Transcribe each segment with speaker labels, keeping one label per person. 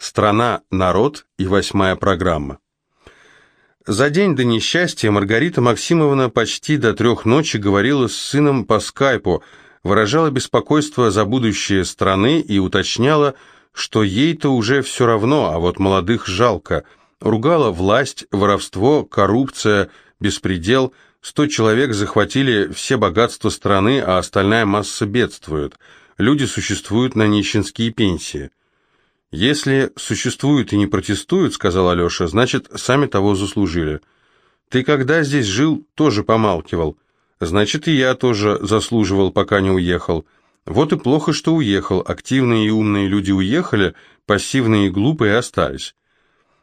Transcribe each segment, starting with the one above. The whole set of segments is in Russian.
Speaker 1: Страна, народ и восьмая программа. За день до несчастья Маргарита Максимовна почти до трех ночи говорила с сыном по скайпу, выражала беспокойство за будущее страны и уточняла, что ей-то уже все равно, а вот молодых жалко. Ругала власть, воровство, коррупция, беспредел. Сто человек захватили все богатства страны, а остальная масса бедствует. Люди существуют на нищенские пенсии. «Если существуют и не протестуют, — сказал Алеша, — значит, сами того заслужили. Ты когда здесь жил, тоже помалкивал. Значит, и я тоже заслуживал, пока не уехал. Вот и плохо, что уехал. Активные и умные люди уехали, пассивные и глупые остались».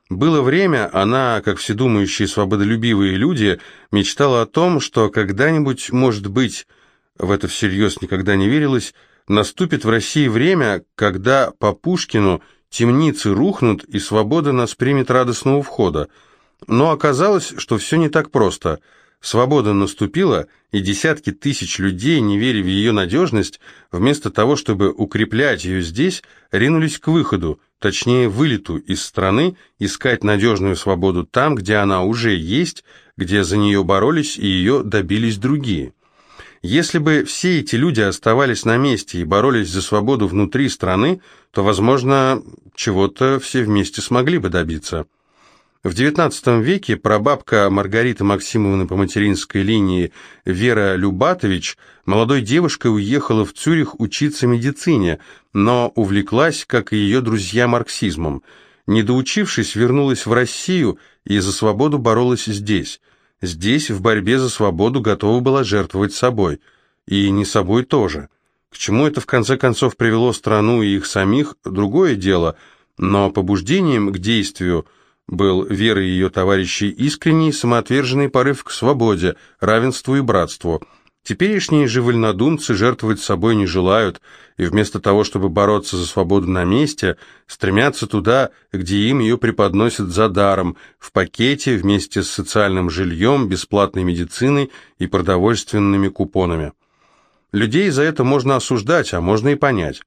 Speaker 1: Было время, она, как все думающие свободолюбивые люди, мечтала о том, что когда-нибудь, может быть, в это всерьез никогда не верилось, наступит в России время, когда по Пушкину – темницы рухнут, и свобода нас примет радостного входа. Но оказалось, что все не так просто. Свобода наступила, и десятки тысяч людей, не веря в ее надежность, вместо того, чтобы укреплять ее здесь, ринулись к выходу, точнее вылету из страны, искать надежную свободу там, где она уже есть, где за нее боролись и ее добились другие. Если бы все эти люди оставались на месте и боролись за свободу внутри страны, то, возможно, чего-то все вместе смогли бы добиться. В XIX веке прабабка Маргариты Максимовны по материнской линии Вера Любатович молодой девушкой уехала в Цюрих учиться медицине, но увлеклась, как и ее друзья, марксизмом. Не доучившись, вернулась в Россию и за свободу боролась здесь – Здесь в борьбе за свободу готова была жертвовать собой. И не собой тоже. К чему это в конце концов привело страну и их самих, другое дело, но побуждением к действию был вера ее товарищей искренний самоотверженный порыв к свободе, равенству и братству – Теперешние же вольнодумцы жертвовать собой не желают, и вместо того, чтобы бороться за свободу на месте, стремятся туда, где им ее преподносят за даром, в пакете вместе с социальным жильем, бесплатной медициной и продовольственными купонами. Людей за это можно осуждать, а можно и понять.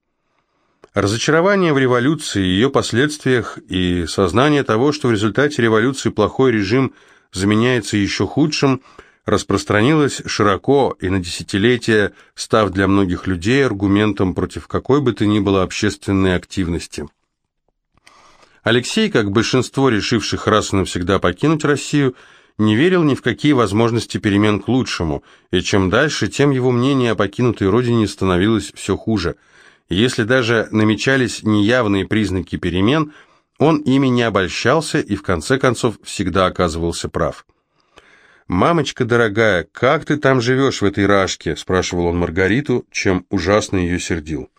Speaker 1: Разочарование в революции, ее последствиях и сознание того, что в результате революции плохой режим заменяется еще худшим – распространилась широко и на десятилетия, став для многих людей аргументом против какой бы то ни было общественной активности. Алексей, как большинство решивших раз и навсегда покинуть Россию, не верил ни в какие возможности перемен к лучшему, и чем дальше, тем его мнение о покинутой родине становилось все хуже. Если даже намечались неявные признаки перемен, он ими не обольщался и в конце концов всегда оказывался прав. «Мамочка дорогая, как ты там живешь в этой рашке?» – спрашивал он Маргариту, чем ужасно ее сердил.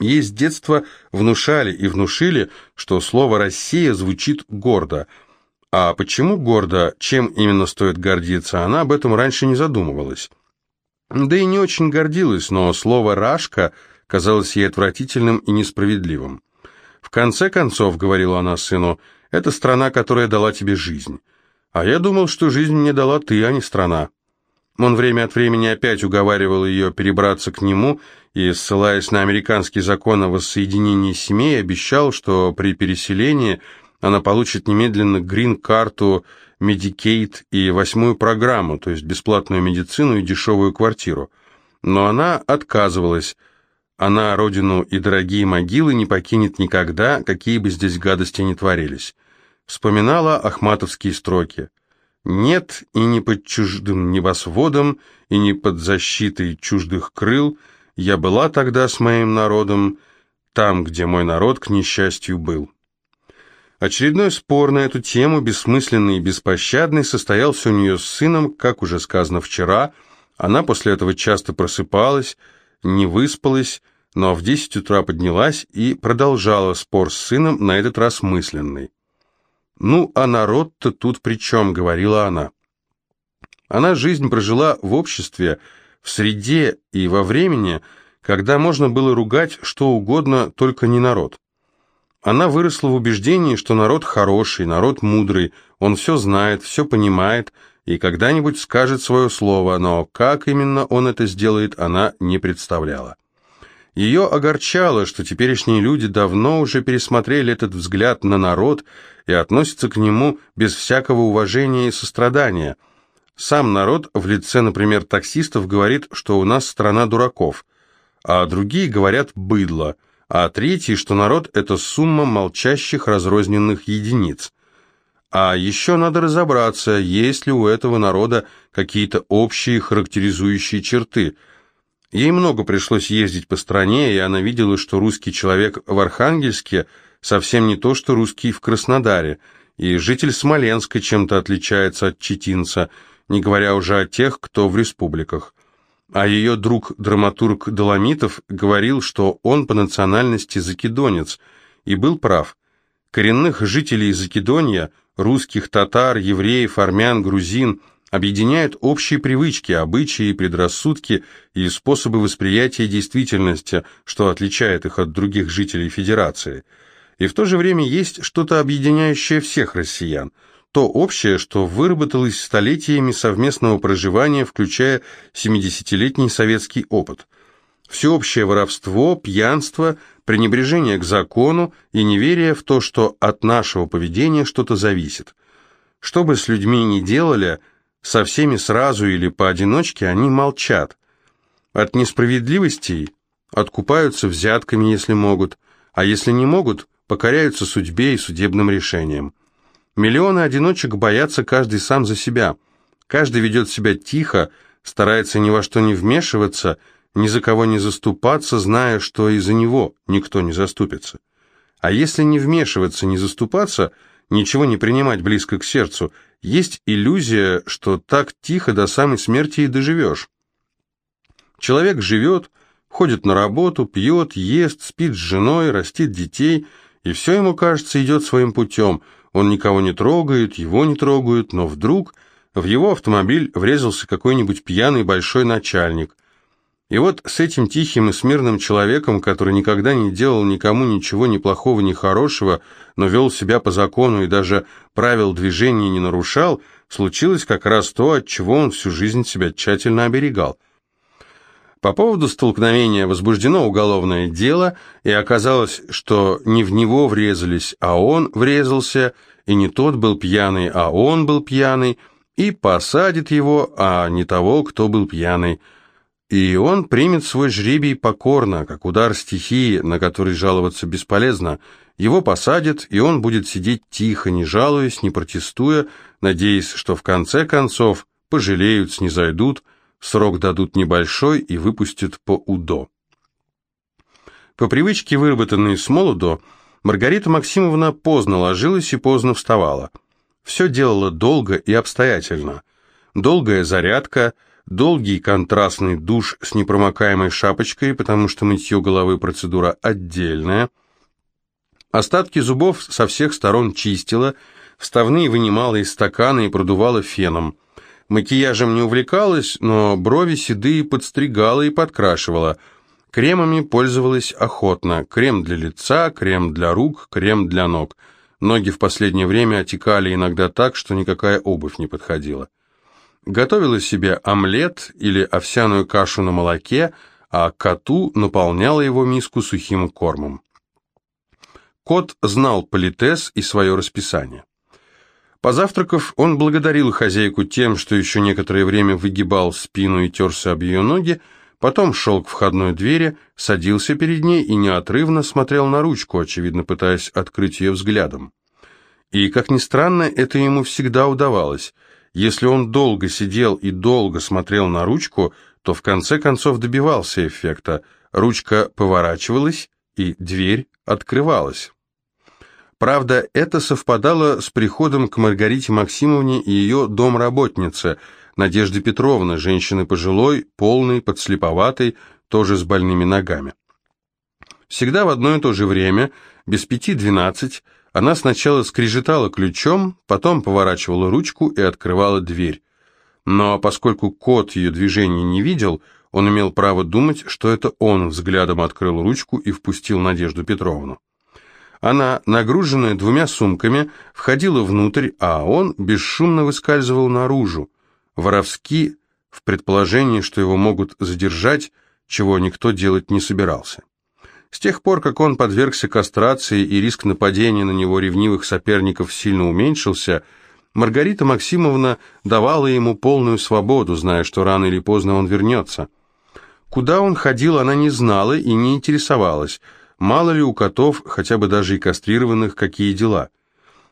Speaker 1: Ей с детства внушали и внушили, что слово «Россия» звучит гордо. А почему гордо, чем именно стоит гордиться, она об этом раньше не задумывалась. Да и не очень гордилась, но слово «рашка» казалось ей отвратительным и несправедливым. «В конце концов», — говорила она сыну, — «это страна, которая дала тебе жизнь». А я думал, что жизнь мне дала ты, а не страна. Он время от времени опять уговаривал ее перебраться к нему и, ссылаясь на американский закон о воссоединении семей, обещал, что при переселении она получит немедленно грин-карту, Medicaid и восьмую программу, то есть бесплатную медицину и дешевую квартиру. Но она отказывалась. Она родину и дорогие могилы не покинет никогда, какие бы здесь гадости ни творились вспоминала ахматовские строки. «Нет и не под чуждым небосводом, и не под защитой чуждых крыл, я была тогда с моим народом, там, где мой народ, к несчастью, был». Очередной спор на эту тему, бессмысленный и беспощадный, состоялся у нее с сыном, как уже сказано вчера. Она после этого часто просыпалась, не выспалась, но в десять утра поднялась и продолжала спор с сыном, на этот раз мысленный. «Ну, а народ-то тут при чем?» — говорила она. Она жизнь прожила в обществе, в среде и во времени, когда можно было ругать что угодно, только не народ. Она выросла в убеждении, что народ хороший, народ мудрый, он все знает, все понимает и когда-нибудь скажет свое слово, но как именно он это сделает, она не представляла. Ее огорчало, что теперешние люди давно уже пересмотрели этот взгляд на народ и относятся к нему без всякого уважения и сострадания. Сам народ в лице, например, таксистов говорит, что у нас страна дураков, а другие говорят «быдло», а третий, что народ – это сумма молчащих разрозненных единиц. А еще надо разобраться, есть ли у этого народа какие-то общие характеризующие черты – Ей много пришлось ездить по стране, и она видела, что русский человек в Архангельске совсем не то, что русский в Краснодаре, и житель Смоленска чем-то отличается от читинца, не говоря уже о тех, кто в республиках. А ее друг-драматург Доломитов говорил, что он по национальности закидонец, и был прав. Коренных жителей Закидонья, русских, татар, евреев, армян, грузин – объединяют общие привычки, обычаи, предрассудки и способы восприятия действительности, что отличает их от других жителей Федерации. И в то же время есть что-то объединяющее всех россиян, то общее, что выработалось столетиями совместного проживания, включая 70-летний советский опыт. Всеобщее воровство, пьянство, пренебрежение к закону и неверие в то, что от нашего поведения что-то зависит. Что бы с людьми ни делали – со всеми сразу или поодиночке они молчат. От несправедливостей откупаются взятками, если могут, а если не могут, покоряются судьбе и судебным решениям. Миллионы одиночек боятся каждый сам за себя. Каждый ведет себя тихо, старается ни во что не вмешиваться, ни за кого не заступаться, зная, что и за него никто не заступится. А если не вмешиваться, не заступаться, ничего не принимать близко к сердцу – есть иллюзия, что так тихо до самой смерти и доживешь. Человек живет, ходит на работу, пьет, ест, спит с женой, растит детей, и все ему, кажется, идет своим путем. Он никого не трогает, его не трогают, но вдруг в его автомобиль врезался какой-нибудь пьяный большой начальник – и вот с этим тихим и смирным человеком, который никогда не делал никому ничего ни плохого, ни хорошего, но вел себя по закону и даже правил движения не нарушал, случилось как раз то, от чего он всю жизнь себя тщательно оберегал. По поводу столкновения возбуждено уголовное дело, и оказалось, что не в него врезались, а он врезался, и не тот был пьяный, а он был пьяный, и посадит его, а не того, кто был пьяный – и он примет свой жребий покорно, как удар стихии, на который жаловаться бесполезно. Его посадят, и он будет сидеть тихо, не жалуясь, не протестуя, надеясь, что в конце концов пожалеют, снизойдут, срок дадут небольшой и выпустят по УДО. По привычке, выработанной с молоду, Маргарита Максимовна поздно ложилась и поздно вставала. Все делала долго и обстоятельно. Долгая зарядка – долгий контрастный душ с непромокаемой шапочкой, потому что мытье головы процедура отдельная. Остатки зубов со всех сторон чистила, вставные вынимала из стакана и продувала феном. Макияжем не увлекалась, но брови седые подстригала и подкрашивала. Кремами пользовалась охотно. Крем для лица, крем для рук, крем для ног. Ноги в последнее время отекали иногда так, что никакая обувь не подходила. Готовила себе омлет или овсяную кашу на молоке, а коту наполняла его миску сухим кормом. Кот знал политес и свое расписание. Позавтракав, он благодарил хозяйку тем, что еще некоторое время выгибал спину и терся об ее ноги, потом шел к входной двери, садился перед ней и неотрывно смотрел на ручку, очевидно пытаясь открыть ее взглядом. И, как ни странно, это ему всегда удавалось – если он долго сидел и долго смотрел на ручку, то в конце концов добивался эффекта. Ручка поворачивалась, и дверь открывалась. Правда, это совпадало с приходом к Маргарите Максимовне и ее домработнице, Надежде Петровны, женщины пожилой, полной, подслеповатой, тоже с больными ногами. Всегда в одно и то же время, без пяти двенадцать, она сначала скрежетала ключом, потом поворачивала ручку и открывала дверь. Но поскольку кот ее движений не видел, он имел право думать, что это он взглядом открыл ручку и впустил Надежду Петровну. Она, нагруженная двумя сумками, входила внутрь, а он бесшумно выскальзывал наружу. Воровски, в предположении, что его могут задержать, чего никто делать не собирался. С тех пор, как он подвергся кастрации и риск нападения на него ревнивых соперников сильно уменьшился, Маргарита Максимовна давала ему полную свободу, зная, что рано или поздно он вернется. Куда он ходил, она не знала и не интересовалась. Мало ли у котов, хотя бы даже и кастрированных, какие дела.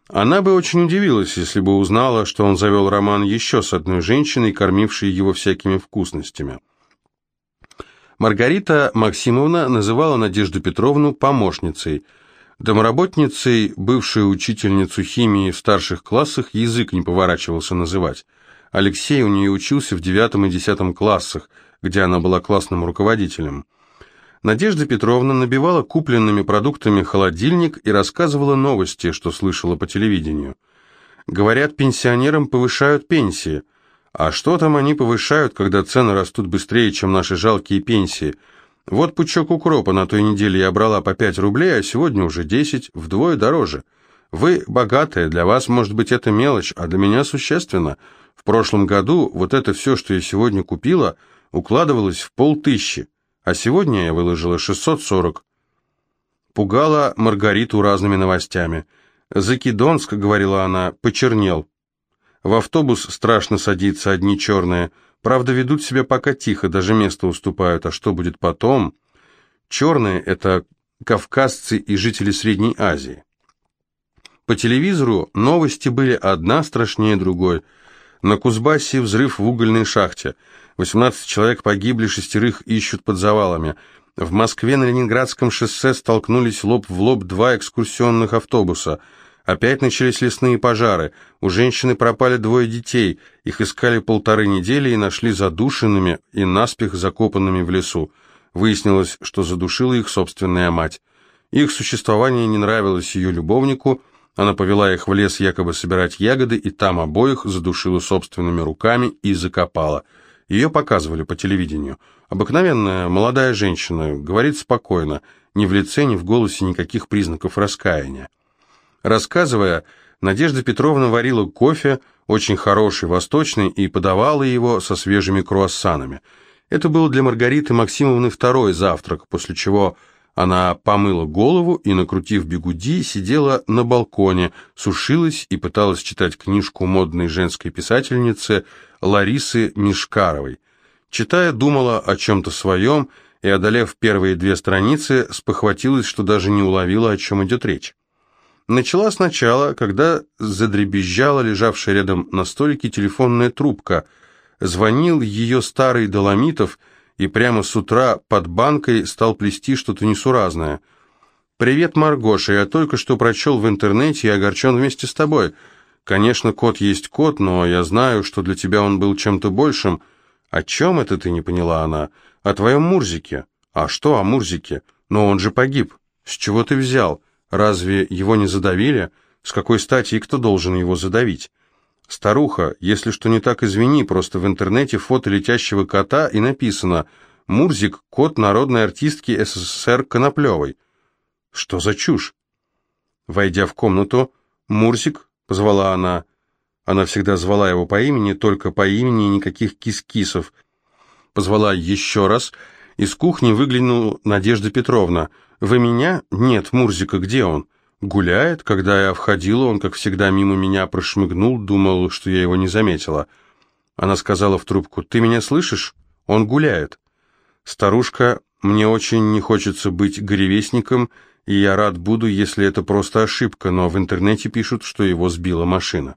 Speaker 1: Она бы очень удивилась, если бы узнала, что он завел роман еще с одной женщиной, кормившей его всякими вкусностями. Маргарита Максимовна называла Надежду Петровну помощницей. Домоработницей, бывшую учительницу химии в старших классах, язык не поворачивался называть. Алексей у нее учился в девятом и десятом классах, где она была классным руководителем. Надежда Петровна набивала купленными продуктами холодильник и рассказывала новости, что слышала по телевидению. Говорят, пенсионерам повышают пенсии. А что там они повышают, когда цены растут быстрее, чем наши жалкие пенсии? Вот пучок укропа на той неделе я брала по 5 рублей, а сегодня уже 10, вдвое дороже. Вы богатые, для вас, может быть, это мелочь, а для меня существенно. В прошлом году вот это все, что я сегодня купила, укладывалось в полтыщи а сегодня я выложила 640. Пугала Маргариту разными новостями. «Закидонск», — говорила она, — «почернел. В автобус страшно садиться, одни черные. Правда, ведут себя пока тихо, даже место уступают. А что будет потом? Черные — это кавказцы и жители Средней Азии. По телевизору новости были одна страшнее другой. На Кузбассе взрыв в угольной шахте — 18 человек погибли, шестерых ищут под завалами. В Москве на Ленинградском шоссе столкнулись лоб в лоб два экскурсионных автобуса. Опять начались лесные пожары. У женщины пропали двое детей. Их искали полторы недели и нашли задушенными и наспех закопанными в лесу. Выяснилось, что задушила их собственная мать. Их существование не нравилось ее любовнику. Она повела их в лес якобы собирать ягоды, и там обоих задушила собственными руками и закопала. Ее показывали по телевидению. Обыкновенная молодая женщина, говорит спокойно, ни в лице, ни в голосе никаких признаков раскаяния. Рассказывая, Надежда Петровна варила кофе, очень хороший, восточный, и подавала его со свежими круассанами. Это был для Маргариты Максимовны второй завтрак, после чего она помыла голову и, накрутив бегуди, сидела на балконе, сушилась и пыталась читать книжку модной женской писательницы Ларисы Мишкаровой. Читая, думала о чем-то своем и, одолев первые две страницы, спохватилась, что даже не уловила, о чем идет речь. Начала сначала, когда задребезжала лежавшая рядом на столике телефонная трубка. Звонил ее старый Доломитов и прямо с утра под банкой стал плести что-то несуразное. «Привет, Маргоша, я только что прочел в интернете и огорчен вместе с тобой». Конечно, кот есть кот, но я знаю, что для тебя он был чем-то большим. О чем это ты не поняла она? О твоем Мурзике. А что о Мурзике? Но он же погиб. С чего ты взял? Разве его не задавили? С какой стати и кто должен его задавить? Старуха, если что не так, извини, просто в интернете фото летящего кота и написано «Мурзик, кот народной артистки СССР Коноплевой». Что за чушь? Войдя в комнату, Мурзик — позвала она. Она всегда звала его по имени, только по имени никаких кис-кисов. Позвала еще раз. Из кухни выглянула Надежда Петровна. «Вы меня? Нет, Мурзика, где он?» «Гуляет. Когда я входила, он, как всегда, мимо меня прошмыгнул, думал, что я его не заметила». Она сказала в трубку, «Ты меня слышишь? Он гуляет». «Старушка, мне очень не хочется быть горевестником и я рад буду, если это просто ошибка, но в интернете пишут, что его сбила машина.